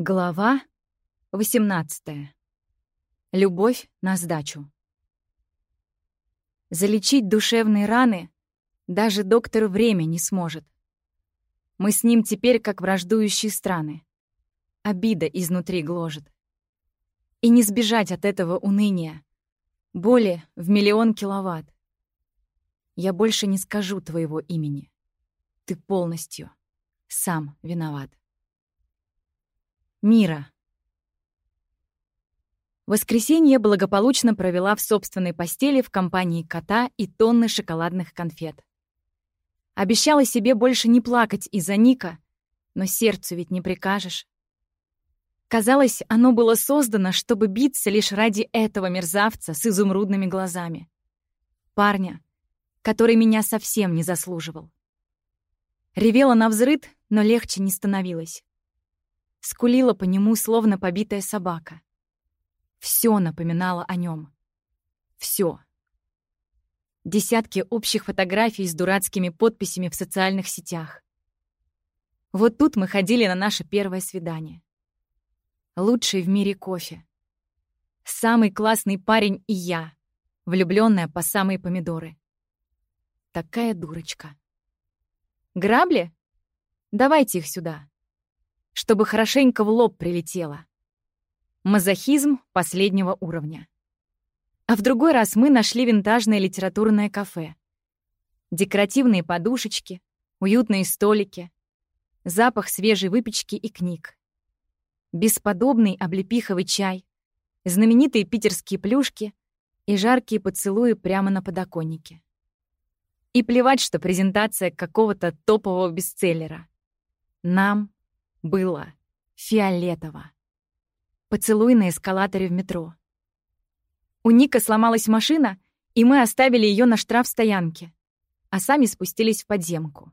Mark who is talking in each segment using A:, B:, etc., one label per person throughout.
A: Глава 18. Любовь на сдачу. Залечить душевные раны даже доктор время не сможет. Мы с ним теперь как враждующие страны. Обида изнутри гложет. И не сбежать от этого уныния. Боли в миллион киловатт. Я больше не скажу твоего имени. Ты полностью сам виноват. Мира. Воскресенье благополучно провела в собственной постели в компании кота и тонны шоколадных конфет. Обещала себе больше не плакать из-за Ника, но сердцу ведь не прикажешь. Казалось, оно было создано, чтобы биться лишь ради этого мерзавца с изумрудными глазами. Парня, который меня совсем не заслуживал. Ревела на взрыд, но легче не становилось скулила по нему, словно побитая собака. Все напоминало о нем. Все. Десятки общих фотографий с дурацкими подписями в социальных сетях. Вот тут мы ходили на наше первое свидание. Лучший в мире кофе. Самый классный парень и я, влюбленная по самые помидоры. Такая дурочка. Грабли? Давайте их сюда чтобы хорошенько в лоб прилетело. Мазохизм последнего уровня. А в другой раз мы нашли винтажное литературное кафе. Декоративные подушечки, уютные столики, запах свежей выпечки и книг. Бесподобный облепиховый чай, знаменитые питерские плюшки и жаркие поцелуи прямо на подоконнике. И плевать, что презентация какого-то топового бестселлера. Нам было фиолетово. Поцелуй на эскалаторе в метро. У Ника сломалась машина, и мы оставили ее на штрафстоянке, а сами спустились в подземку.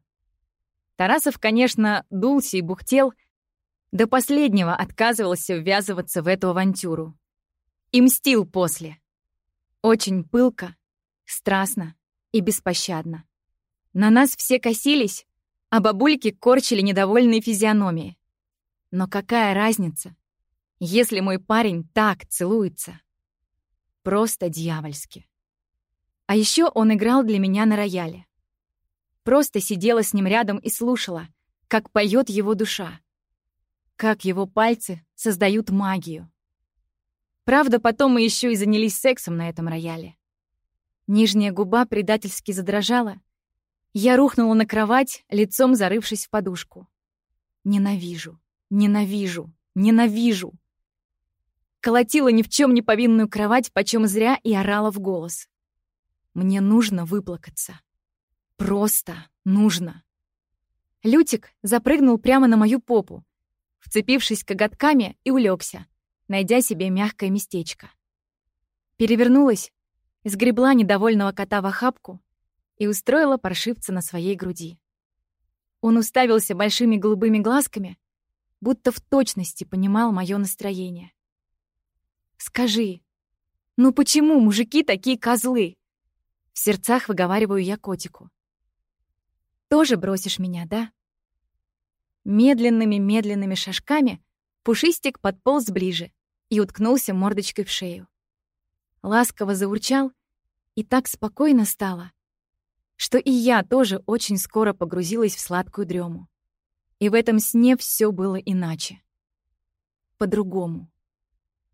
A: Тарасов, конечно, дулся и бухтел, до последнего отказывался ввязываться в эту авантюру. И мстил после. Очень пылко, страстно и беспощадно. На нас все косились, а бабульки корчили недовольные физиономии. Но какая разница, если мой парень так целуется? Просто дьявольски. А еще он играл для меня на рояле. Просто сидела с ним рядом и слушала, как поет его душа, как его пальцы создают магию. Правда, потом мы еще и занялись сексом на этом рояле. Нижняя губа предательски задрожала, я рухнула на кровать, лицом зарывшись в подушку. Ненавижу, ненавижу, ненавижу. Колотила ни в чем не повинную кровать, почем зря, и орала в голос. Мне нужно выплакаться. Просто нужно. Лютик запрыгнул прямо на мою попу, вцепившись коготками и улегся, найдя себе мягкое местечко. Перевернулась, сгребла недовольного кота в охапку и устроила паршивца на своей груди. Он уставился большими голубыми глазками, будто в точности понимал мое настроение. «Скажи, ну почему мужики такие козлы?» В сердцах выговариваю я котику. «Тоже бросишь меня, да?» Медленными-медленными шажками Пушистик подполз ближе и уткнулся мордочкой в шею. Ласково заурчал, и так спокойно стало, что и я тоже очень скоро погрузилась в сладкую дрему. И в этом сне все было иначе. По-другому.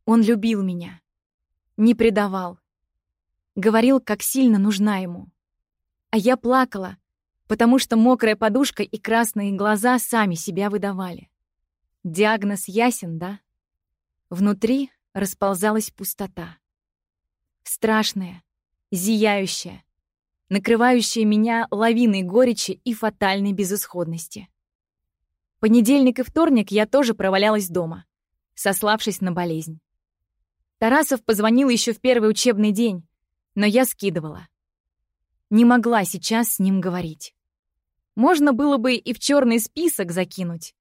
A: Он любил меня. Не предавал. Говорил, как сильно нужна ему. А я плакала, потому что мокрая подушка и красные глаза сами себя выдавали. Диагноз ясен, да? Внутри расползалась пустота. Страшная, зияющая, накрывающая меня лавиной горечи и фатальной безысходности. Понедельник и вторник я тоже провалялась дома, сославшись на болезнь. Тарасов позвонил еще в первый учебный день, но я скидывала. Не могла сейчас с ним говорить. Можно было бы и в черный список закинуть.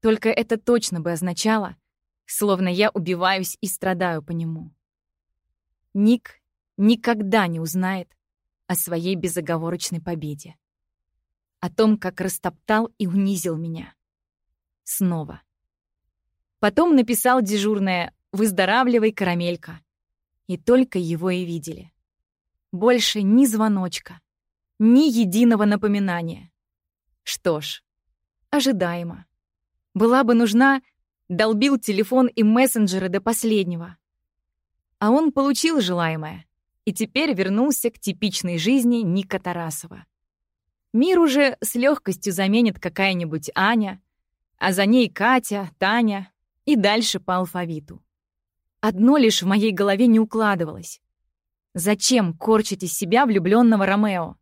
A: Только это точно бы означало, словно я убиваюсь и страдаю по нему. Ник никогда не узнает, о своей безоговорочной победе. О том, как растоптал и унизил меня. Снова. Потом написал дежурное «Выздоравливай, карамелька». И только его и видели. Больше ни звоночка, ни единого напоминания. Что ж, ожидаемо. Была бы нужна, долбил телефон и мессенджеры до последнего. А он получил желаемое и теперь вернулся к типичной жизни Ника Тарасова. Мир уже с легкостью заменит какая-нибудь Аня, а за ней Катя, Таня и дальше по алфавиту. Одно лишь в моей голове не укладывалось. Зачем корчить из себя влюбленного Ромео?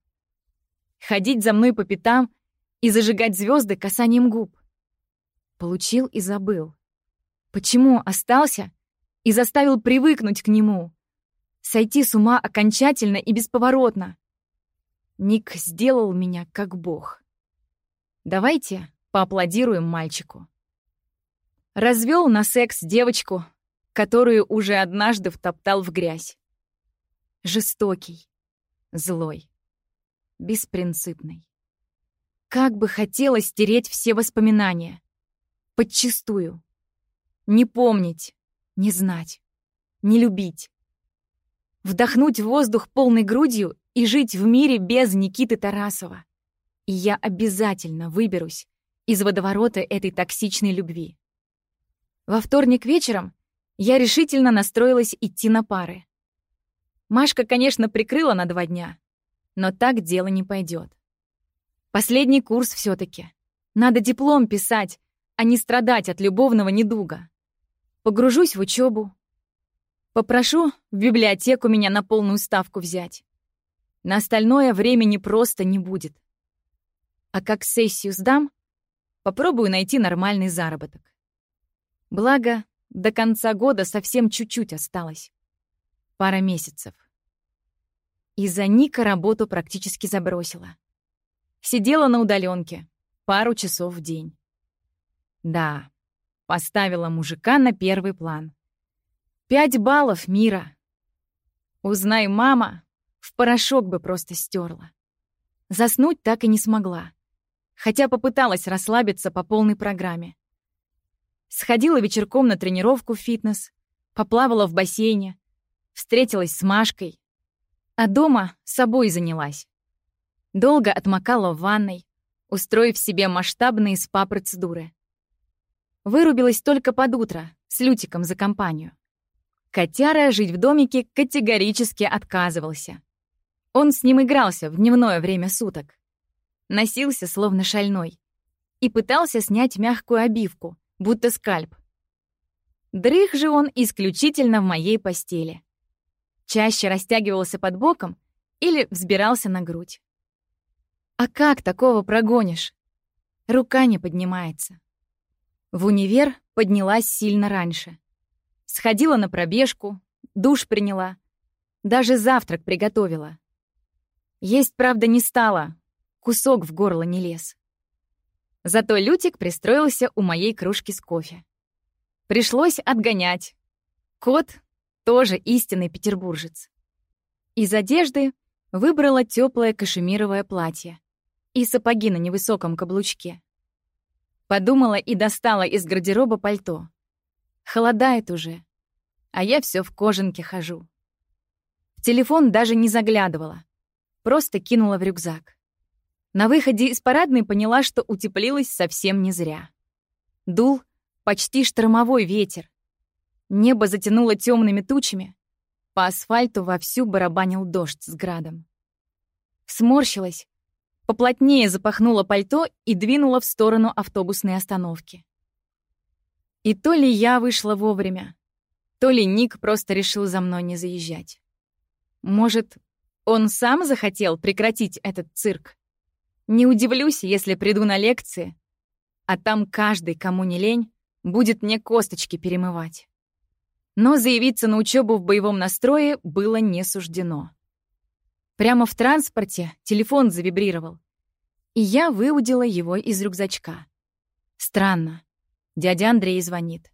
A: Ходить за мной по пятам и зажигать звезды касанием губ. Получил и забыл. Почему остался и заставил привыкнуть к нему? Сойти с ума окончательно и бесповоротно. Ник сделал меня как бог. Давайте поаплодируем мальчику. Развел на секс девочку, которую уже однажды втоптал в грязь. Жестокий, злой, беспринципный. Как бы хотелось стереть все воспоминания. Подчистую. Не помнить, не знать, не любить. Вдохнуть воздух полной грудью и жить в мире без Никиты Тарасова. И я обязательно выберусь из водоворота этой токсичной любви. Во вторник вечером я решительно настроилась идти на пары. Машка, конечно, прикрыла на два дня, но так дело не пойдет. Последний курс все таки Надо диплом писать, а не страдать от любовного недуга. Погружусь в учебу. Попрошу в библиотеку меня на полную ставку взять. На остальное времени просто не будет. А как сессию сдам, попробую найти нормальный заработок. Благо, до конца года совсем чуть-чуть осталось. Пара месяцев. Из-за Ника работу практически забросила. Сидела на удаленке пару часов в день. Да, поставила мужика на первый план. Пять баллов мира. Узнай, мама, в порошок бы просто стерла. Заснуть так и не смогла. Хотя попыталась расслабиться по полной программе. Сходила вечерком на тренировку в фитнес, поплавала в бассейне, встретилась с Машкой, а дома собой занялась. Долго отмокала в ванной, устроив себе масштабные спа-процедуры. Вырубилась только под утро, с Лютиком за компанию. Котяра жить в домике категорически отказывался. Он с ним игрался в дневное время суток. Носился словно шальной. И пытался снять мягкую обивку, будто скальп. Дрых же он исключительно в моей постели. Чаще растягивался под боком или взбирался на грудь. А как такого прогонишь? Рука не поднимается. В универ поднялась сильно раньше. Сходила на пробежку, душ приняла, даже завтрак приготовила. Есть, правда, не стала, кусок в горло не лез. Зато Лютик пристроился у моей кружки с кофе. Пришлось отгонять. Кот тоже истинный петербуржец. Из одежды выбрала теплое кашемировое платье и сапоги на невысоком каблучке. Подумала и достала из гардероба пальто. Холодает уже, а я все в кожанке хожу. В телефон даже не заглядывала, просто кинула в рюкзак. На выходе из парадной поняла, что утеплилась совсем не зря. Дул почти штормовой ветер. Небо затянуло темными тучами. По асфальту вовсю барабанил дождь с градом. Сморщилась, поплотнее запахнула пальто и двинула в сторону автобусной остановки. И то ли я вышла вовремя, то ли Ник просто решил за мной не заезжать. Может, он сам захотел прекратить этот цирк? Не удивлюсь, если приду на лекции, а там каждый, кому не лень, будет мне косточки перемывать. Но заявиться на учебу в боевом настрое было не суждено. Прямо в транспорте телефон завибрировал, и я выудила его из рюкзачка. Странно. Дядя Андрей звонит.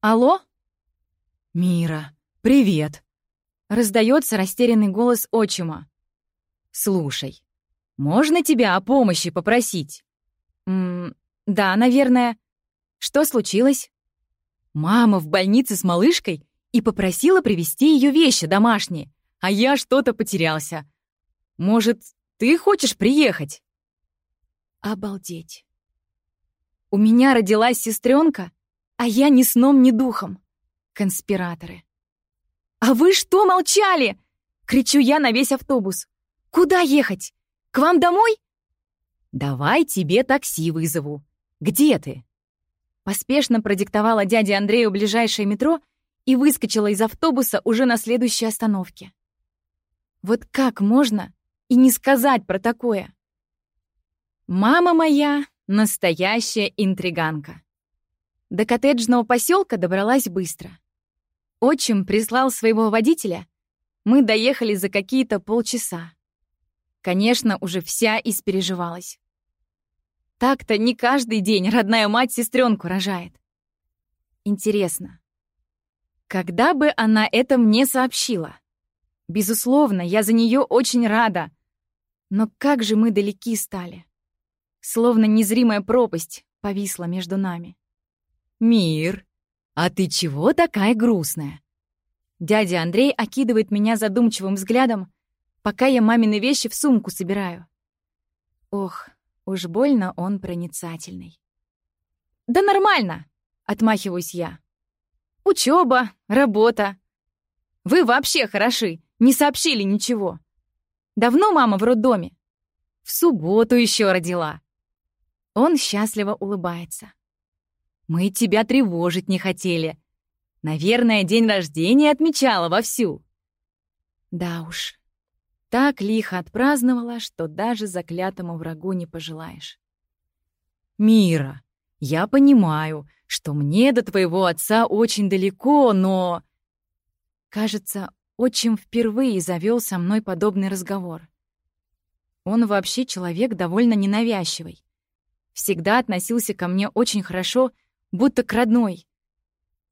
A: «Алло?»
B: «Мира, привет!»
A: Раздается растерянный голос отчима.
B: «Слушай, можно тебя о помощи попросить?»
A: «М да, наверное. Что случилось?»
B: Мама в больнице с малышкой и попросила привезти ее вещи домашние, а я что-то потерялся. Может, ты хочешь приехать?»
A: Обалдеть. У меня родилась сестренка, а я ни сном, ни духом. Конспираторы. «А вы что молчали?» — кричу я на весь автобус. «Куда ехать? К вам домой?»
B: «Давай тебе такси вызову. Где ты?»
A: Поспешно продиктовала дяде Андрею ближайшее метро и выскочила из автобуса уже на следующей остановке. Вот как можно и не сказать про такое? Мама моя — настоящая интриганка. До коттеджного поселка добралась быстро. Отчим прислал своего водителя. Мы доехали за какие-то полчаса. Конечно, уже вся испереживалась. Так-то не каждый день родная мать сестренку рожает. Интересно, когда бы она это мне сообщила? Безусловно, я за нее очень рада. Но как же мы далеки стали. Словно незримая пропасть повисла между нами.
B: «Мир, а ты чего такая грустная?»
A: Дядя Андрей окидывает меня задумчивым взглядом, пока я мамины вещи в сумку собираю. Ох, уж больно он проницательный. «Да нормально!» — отмахиваюсь я. «Учёба, работа. Вы вообще хороши, не сообщили ничего. Давно мама в роддоме?» «В субботу еще родила», он счастливо улыбается. «Мы тебя тревожить не хотели. Наверное, день рождения отмечала вовсю». Да уж, так лихо отпраздновала, что даже заклятому врагу не пожелаешь.
B: «Мира, я понимаю, что мне до твоего отца очень далеко, но...»
A: Кажется, отчим впервые завел со мной подобный разговор. Он вообще человек довольно ненавязчивый всегда относился ко мне очень хорошо, будто к родной.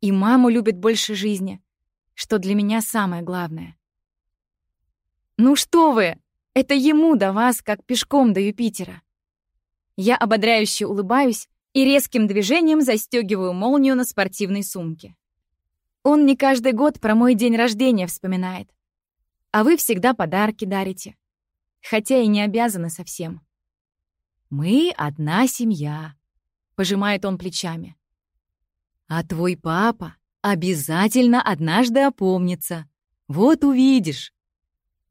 A: И маму любит больше жизни, что для меня самое главное. «Ну что вы! Это ему до вас, как пешком до Юпитера!» Я ободряюще улыбаюсь и резким движением застегиваю молнию на спортивной сумке. Он не каждый год про мой день рождения вспоминает. А вы всегда подарки дарите. Хотя и не обязаны совсем.
B: «Мы одна семья», — пожимает он плечами. «А твой папа обязательно однажды опомнится. Вот увидишь».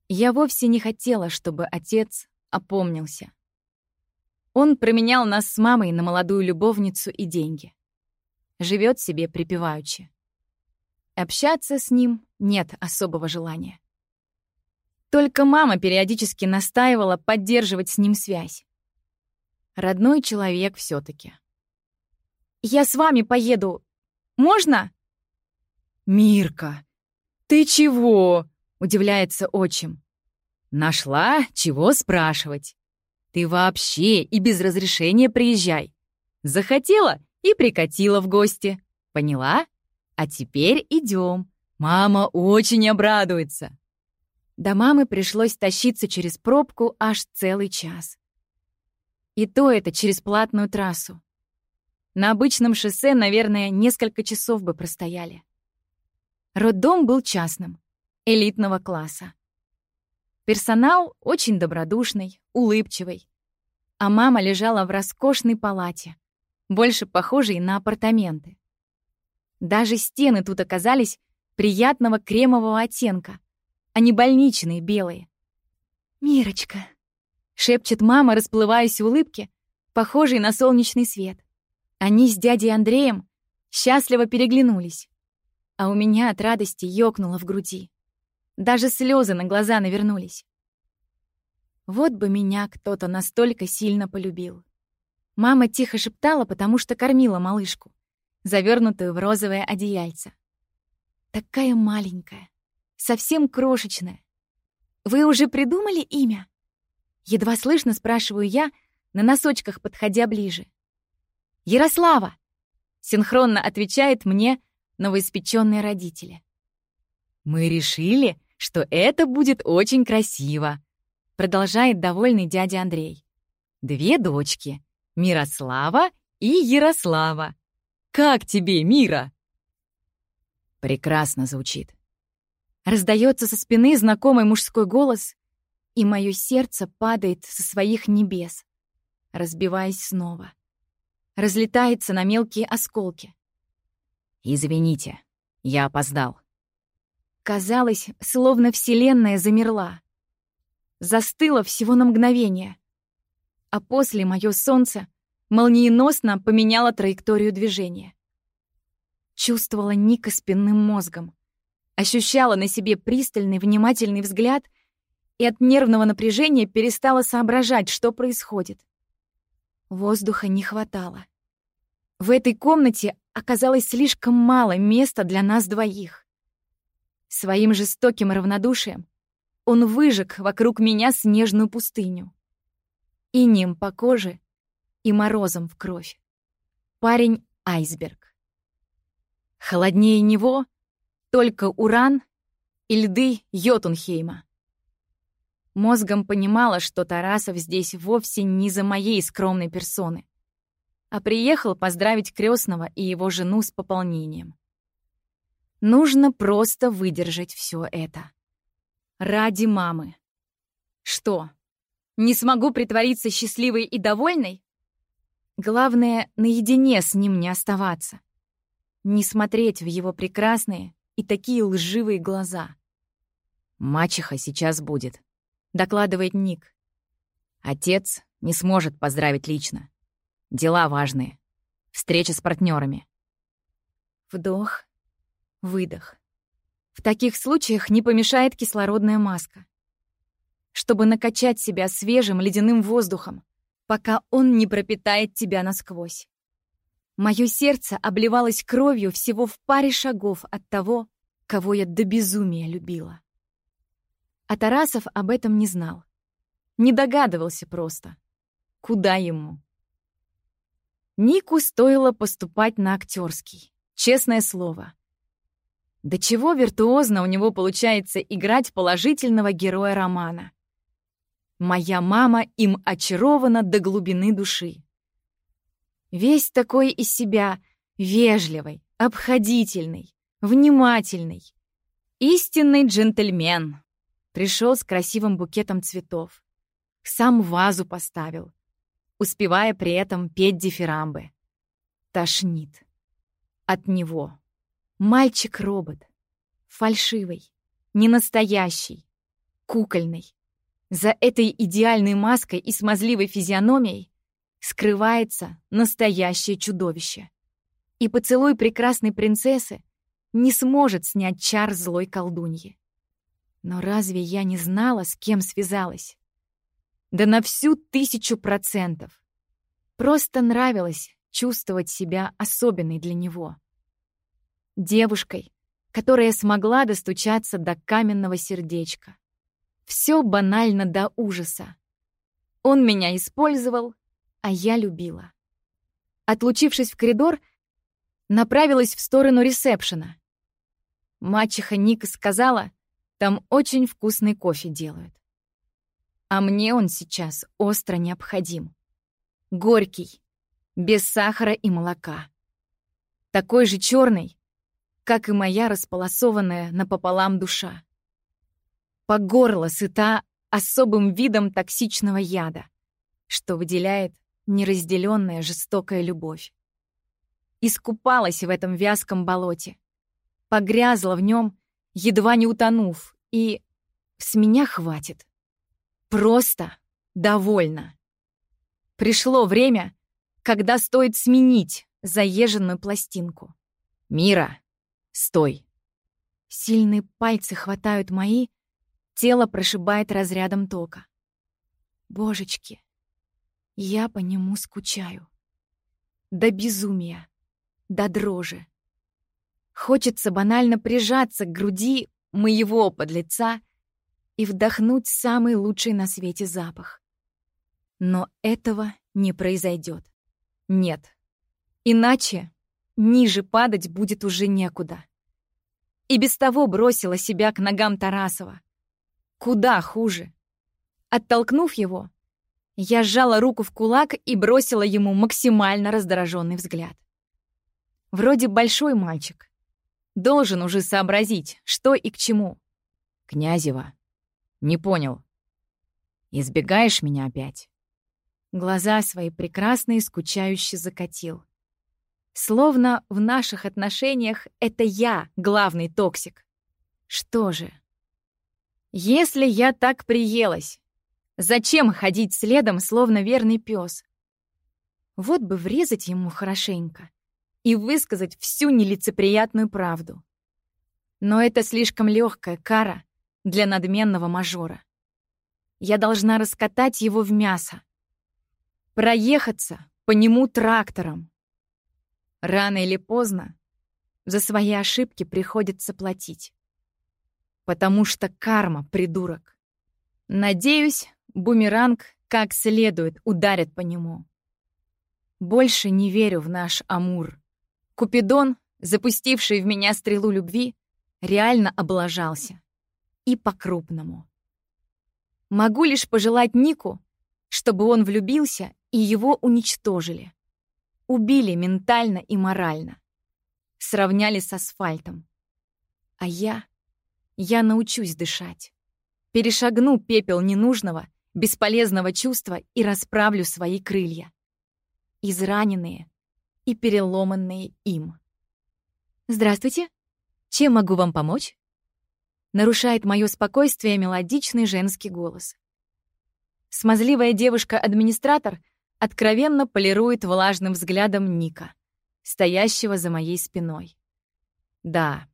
A: Я вовсе не хотела, чтобы отец опомнился. Он променял нас с мамой на молодую любовницу и деньги. Живет себе припеваючи. Общаться с ним нет особого желания. Только мама периодически настаивала поддерживать с ним связь. Родной человек все таки «Я с вами поеду. Можно?»
B: «Мирка, ты чего?» — удивляется отчим. «Нашла? Чего спрашивать? Ты вообще и без разрешения приезжай. Захотела и прикатила в гости. Поняла? А теперь идем. Мама очень обрадуется».
A: До мамы пришлось тащиться через пробку аж целый час. И то это через платную трассу. На обычном шоссе, наверное, несколько часов бы простояли. Роддом был частным, элитного класса. Персонал очень добродушный, улыбчивый. А мама лежала в роскошной палате, больше похожей на апартаменты. Даже стены тут оказались приятного кремового оттенка, а не больничные белые. «Мирочка», шепчет мама, расплываясь в улыбке, похожей на солнечный свет. Они с дядей Андреем счастливо переглянулись, а у меня от радости ёкнуло в груди. Даже слезы на глаза навернулись. Вот бы меня кто-то настолько сильно полюбил. Мама тихо шептала, потому что кормила малышку, завернутую в розовое одеяльце. Такая маленькая, совсем крошечная. Вы уже придумали имя? Едва слышно спрашиваю я, на носочках подходя ближе. «Ярослава!» — синхронно отвечает мне новоиспеченные родители.
B: «Мы решили, что это будет очень красиво», — продолжает довольный дядя Андрей. «Две дочки — Мирослава и Ярослава. Как тебе, Мира?» Прекрасно звучит.
A: Раздается со спины знакомый мужской голос, и мое сердце падает со своих небес, разбиваясь снова. Разлетается на мелкие осколки.
B: «Извините, я опоздал».
A: Казалось, словно Вселенная замерла. Застыла всего на мгновение. А после мое солнце молниеносно поменяло траекторию движения. Чувствовала Ника спинным мозгом. Ощущала на себе пристальный, внимательный взгляд и от нервного напряжения перестала соображать, что происходит. Воздуха не хватало. В этой комнате оказалось слишком мало места для нас двоих. Своим жестоким равнодушием он выжег вокруг меня снежную пустыню. И ним по коже, и морозом в кровь. Парень — айсберг. Холоднее него только уран и льды Йотунхейма. Мозгом понимала, что Тарасов здесь вовсе не за моей скромной персоны, а приехал поздравить крестного и его жену с пополнением. Нужно просто выдержать все это. Ради мамы. Что, не смогу притвориться счастливой и довольной? Главное, наедине с ним не оставаться. Не смотреть в его прекрасные и такие лживые глаза.
B: «Мачеха сейчас будет», —
A: докладывает Ник.
B: «Отец не сможет поздравить лично. Дела важные. Встреча с партнерами.
A: Вдох, выдох. В таких случаях не помешает кислородная маска. Чтобы накачать себя свежим ледяным воздухом, пока он не пропитает тебя насквозь. Мое сердце обливалось кровью всего в паре шагов от того, кого я до безумия любила. А Тарасов об этом не знал. Не догадывался просто. Куда ему? Нику стоило поступать на актерский. Честное слово. До чего виртуозно у него получается играть положительного героя романа. Моя мама им очарована до глубины души. Весь такой из себя вежливый, обходительный, внимательный. Истинный джентльмен. Пришел с красивым букетом цветов. Сам вазу поставил, успевая при этом петь дифирамбы. Тошнит. От него. Мальчик-робот. Фальшивый. Ненастоящий. Кукольный. За этой идеальной маской и смазливой физиономией скрывается настоящее чудовище. И поцелуй прекрасной принцессы не сможет снять чар злой колдуньи. Но разве я не знала, с кем связалась? Да на всю тысячу процентов. Просто нравилось чувствовать себя особенной для него. Девушкой, которая смогла достучаться до каменного сердечка. Все банально до ужаса. Он меня использовал, а я любила. Отлучившись в коридор, направилась в сторону ресепшена. Мачеха Ника сказала, там очень вкусный кофе делают. А мне он сейчас остро необходим. Горький, без сахара и молока. Такой же черный, как и моя располосованная напополам душа по горло сыта особым видом токсичного яда, что выделяет неразделенная жестокая любовь. Искупалась в этом вязком болоте, погрязла в нем, едва не утонув, и с меня хватит. Просто довольно. Пришло время, когда стоит сменить заезженную пластинку.
B: «Мира, стой!»
A: Сильные пальцы хватают мои, Тело прошибает разрядом тока. Божечки, я по нему скучаю. До безумия, до дрожи. Хочется банально прижаться к груди моего подлеца и вдохнуть самый лучший на свете запах. Но этого не произойдет. Нет. Иначе ниже падать будет уже некуда. И без того бросила себя к ногам Тарасова. Куда хуже. Оттолкнув его, я сжала руку в кулак и бросила ему максимально раздраженный взгляд. Вроде большой мальчик. должен уже сообразить, что и к чему.
B: Князева. Не понял. Избегаешь меня опять?
A: Глаза свои прекрасные скучающе закатил. Словно в наших отношениях это я главный токсик. Что же? Если я так приелась, зачем ходить следом, словно верный пес? Вот бы врезать ему хорошенько и высказать всю нелицеприятную правду. Но это слишком легкая кара для надменного мажора. Я должна раскатать его в мясо, проехаться по нему трактором. Рано или поздно за свои ошибки приходится платить. Потому что карма, придурок. Надеюсь, бумеранг как следует ударит по нему. Больше не верю в наш Амур. Купидон, запустивший в меня стрелу любви, реально облажался. И по-крупному. Могу лишь пожелать Нику, чтобы он влюбился и его уничтожили. Убили ментально и морально. Сравняли с асфальтом. А я... Я научусь дышать. Перешагну пепел ненужного, бесполезного чувства и расправлю свои крылья. Израненные и переломанные им. «Здравствуйте. Чем могу вам помочь?» Нарушает мое спокойствие мелодичный женский голос. Смазливая девушка-администратор откровенно полирует влажным взглядом Ника, стоящего за моей спиной. Да,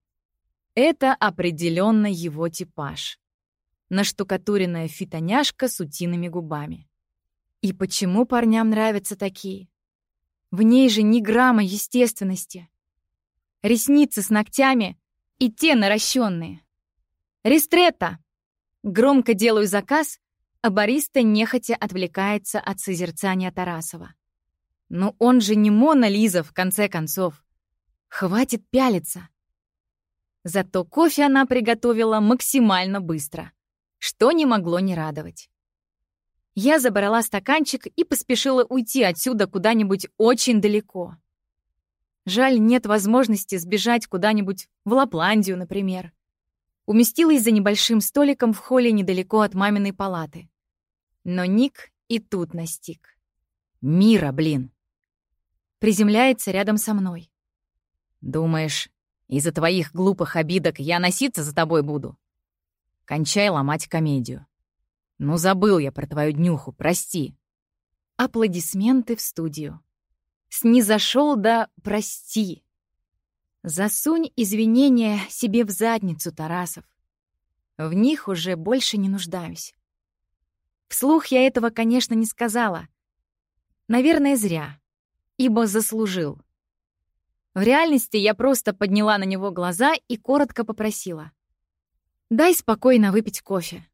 A: это определенно его типаж. Наштукатуренная фитоняшка с утиными губами. И почему парням нравятся такие? В ней же ни грамма естественности. Ресницы с ногтями и те наращенные. «Ристретто!» Громко делаю заказ, а нехотя отвлекается от созерцания Тарасова. Но он же не Мона Лиза, в конце концов. Хватит пялиться. Зато кофе она приготовила максимально быстро, что не могло не радовать. Я забрала стаканчик и поспешила уйти отсюда куда-нибудь очень далеко. Жаль, нет возможности сбежать куда-нибудь в Лапландию, например. Уместилась за небольшим столиком в холле недалеко от маминой палаты. Но Ник и тут настиг.
B: «Мира, блин!»
A: Приземляется рядом со мной.
B: «Думаешь, из-за твоих глупых обидок я носиться за тобой буду? Кончай ломать комедию. Ну, забыл я про твою днюху, прости».
A: Аплодисменты в студию. Снизошел до «прости». Засунь извинения себе в задницу, Тарасов. В них уже больше не нуждаюсь. Вслух я этого, конечно, не сказала. Наверное, зря, ибо заслужил. В реальности я просто подняла на него глаза и коротко попросила. «Дай спокойно выпить кофе».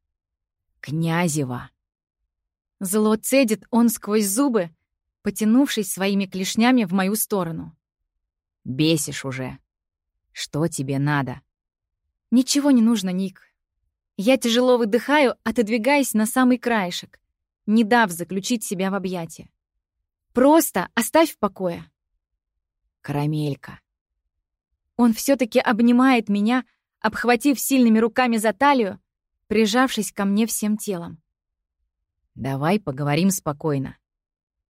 B: «Князева!»
A: Зло цедит он сквозь зубы, потянувшись своими клешнями в мою сторону.
B: «Бесишь уже. Что тебе надо?»
A: «Ничего не нужно, Ник. Я тяжело выдыхаю, отодвигаясь на самый краешек, не дав заключить себя в объятия. Просто оставь в покое.
B: Карамелька.
A: Он все таки обнимает меня, обхватив сильными руками за талию, прижавшись ко мне всем телом.
B: Давай поговорим спокойно.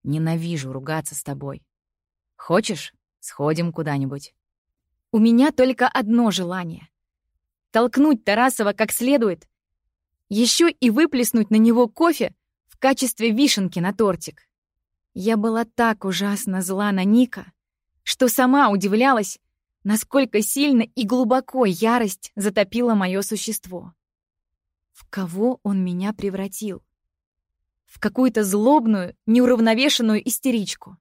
B: Ненавижу ругаться с тобой. Хочешь, сходим куда-нибудь?
A: У меня только одно желание толкнуть Тарасова как следует, еще и выплеснуть на него кофе в качестве вишенки на тортик. Я была так ужасно зла на Ника, что сама удивлялась, насколько сильно и глубоко ярость затопила мое существо. В кого он меня превратил? В какую-то злобную, неуравновешенную истеричку.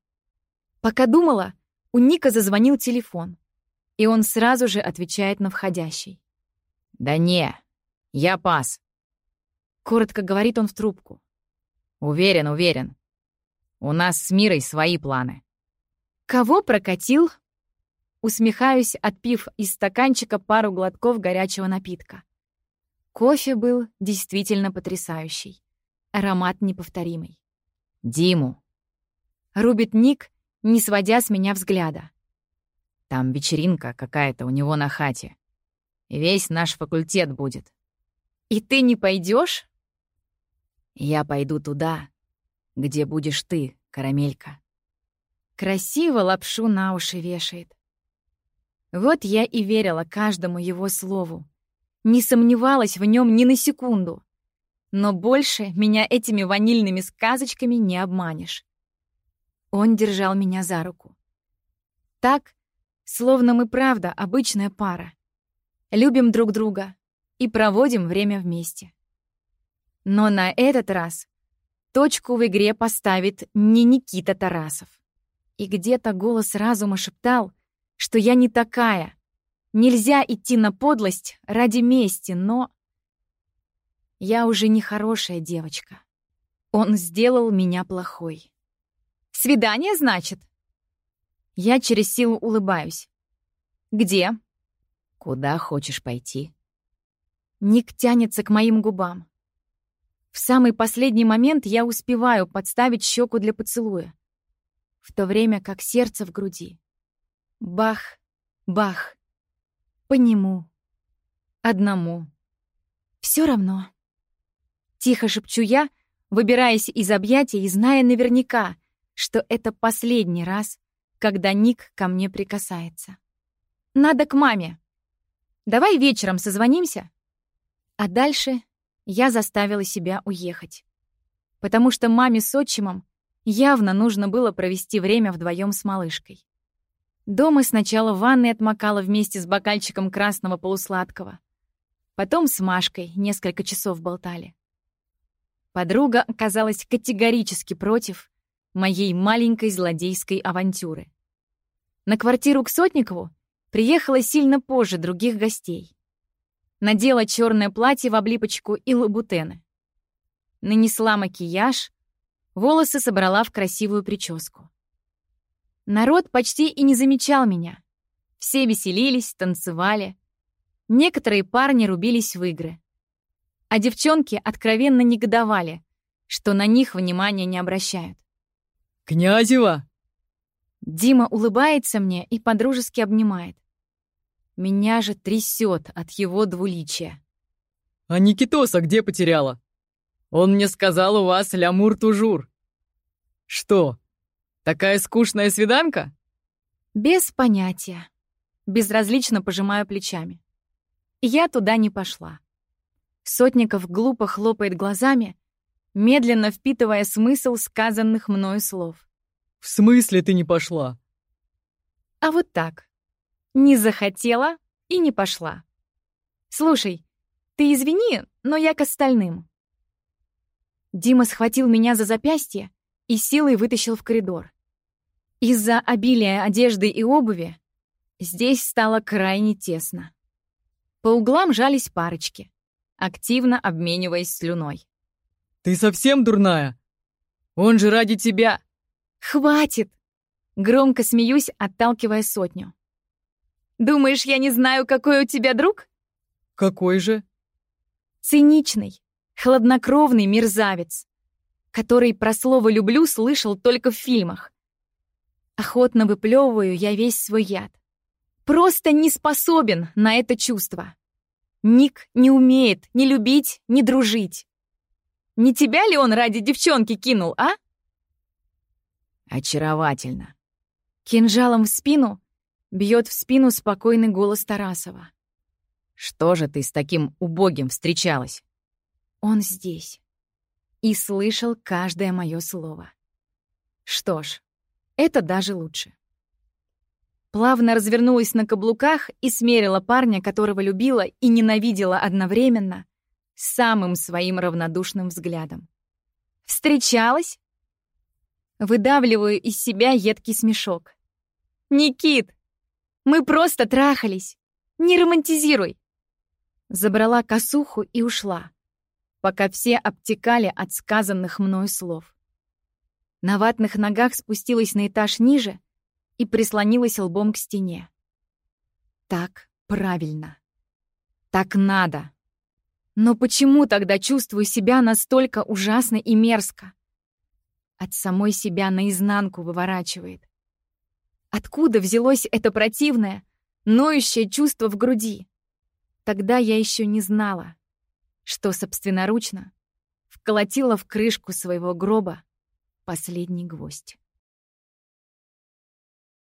A: Пока думала, у Ника зазвонил телефон, и он сразу же отвечает на входящий.
B: «Да не, я пас», —
A: коротко говорит он в трубку.
B: «Уверен, уверен. У нас с Мирой свои планы».
A: «Кого прокатил?» Усмехаюсь, отпив из стаканчика пару глотков горячего напитка. Кофе был действительно потрясающий. Аромат неповторимый.
B: «Диму!»
A: Рубит Ник, не сводя с меня взгляда.
B: Там вечеринка какая-то у него на хате. Весь наш факультет будет.
A: И ты не пойдешь?
B: Я пойду туда, где будешь ты, карамелька.
A: Красиво лапшу на уши вешает. Вот я и верила каждому его слову. Не сомневалась в нем ни на секунду. Но больше меня этими ванильными сказочками не обманешь. Он держал меня за руку. Так, словно мы правда обычная пара. Любим друг друга и проводим время вместе. Но на этот раз точку в игре поставит не Никита Тарасов. И где-то голос разума шептал, что я не такая. Нельзя идти на подлость ради мести, но... Я уже не хорошая девочка. Он сделал меня плохой. «Свидание, значит?» Я через силу улыбаюсь. «Где?»
B: «Куда хочешь пойти?»
A: Ник тянется к моим губам. В самый последний момент я успеваю подставить щеку для поцелуя, в то время как сердце в груди. Бах, бах. По нему. Одному. Все равно. Тихо шепчу я, выбираясь из объятий и зная наверняка, что это последний раз, когда Ник ко мне прикасается. Надо к маме. Давай вечером созвонимся. А дальше я заставила себя уехать. Потому что маме с отчимом явно нужно было провести время вдвоем с малышкой. Дома сначала в ванной отмокала вместе с бокальчиком красного полусладкого. Потом с Машкой несколько часов болтали. Подруга оказалась категорически против моей маленькой злодейской авантюры. На квартиру к Сотникову приехала сильно позже других гостей. Надела черное платье в облипочку и лабутены. Нанесла макияж, волосы собрала в красивую прическу. Народ почти и не замечал меня. Все веселились, танцевали. Некоторые парни рубились в игры. А девчонки откровенно негодовали, что на них внимания не обращают.
C: «Князева!»
A: Дима улыбается мне и подружески обнимает. Меня же трясет от его двуличия.
C: «А Никитоса где потеряла? Он мне сказал, у вас лямур-тужур. Что, Такая скучная свиданка?
A: Без понятия. Безразлично пожимаю плечами. Я туда не пошла. Сотников глупо хлопает глазами, медленно впитывая смысл сказанных мною слов.
C: «В смысле ты не пошла?»
A: А вот так. Не захотела и не пошла. Слушай, ты извини, но я к остальным. Дима схватил меня за запястье и силой вытащил в коридор. Из-за обилия одежды и обуви здесь стало крайне тесно. По углам жались парочки, активно обмениваясь слюной.
C: «Ты совсем дурная? Он же ради тебя!»
A: «Хватит!» Громко смеюсь, отталкивая сотню. «Думаешь, я не знаю, какой у тебя друг?»
C: «Какой же?»
A: «Циничный, хладнокровный мерзавец, который про слово «люблю» слышал только в фильмах. Охотно выплевываю я весь свой яд. Просто не способен на это чувство. Ник не умеет ни любить, ни дружить. Не тебя ли он ради девчонки кинул, а?
B: Очаровательно.
A: Кинжалом в спину бьет в спину спокойный голос Тарасова.
B: Что же ты с таким убогим встречалась?
A: Он здесь. И слышал каждое мое слово. Что ж, это даже лучше. Плавно развернулась на каблуках и смерила парня, которого любила и ненавидела одновременно, самым своим равнодушным взглядом. «Встречалась?» Выдавливаю из себя едкий смешок. «Никит, мы просто трахались. Не романтизируй!» Забрала косуху и ушла, пока все обтекали от сказанных мной слов. На ватных ногах спустилась на этаж ниже и прислонилась лбом к стене. Так правильно. Так надо. Но почему тогда чувствую себя настолько ужасно и мерзко? От самой себя наизнанку выворачивает. Откуда взялось это противное, ноющее чувство в груди? Тогда я еще не знала, что собственноручно вколотила в крышку своего гроба последний гвоздь.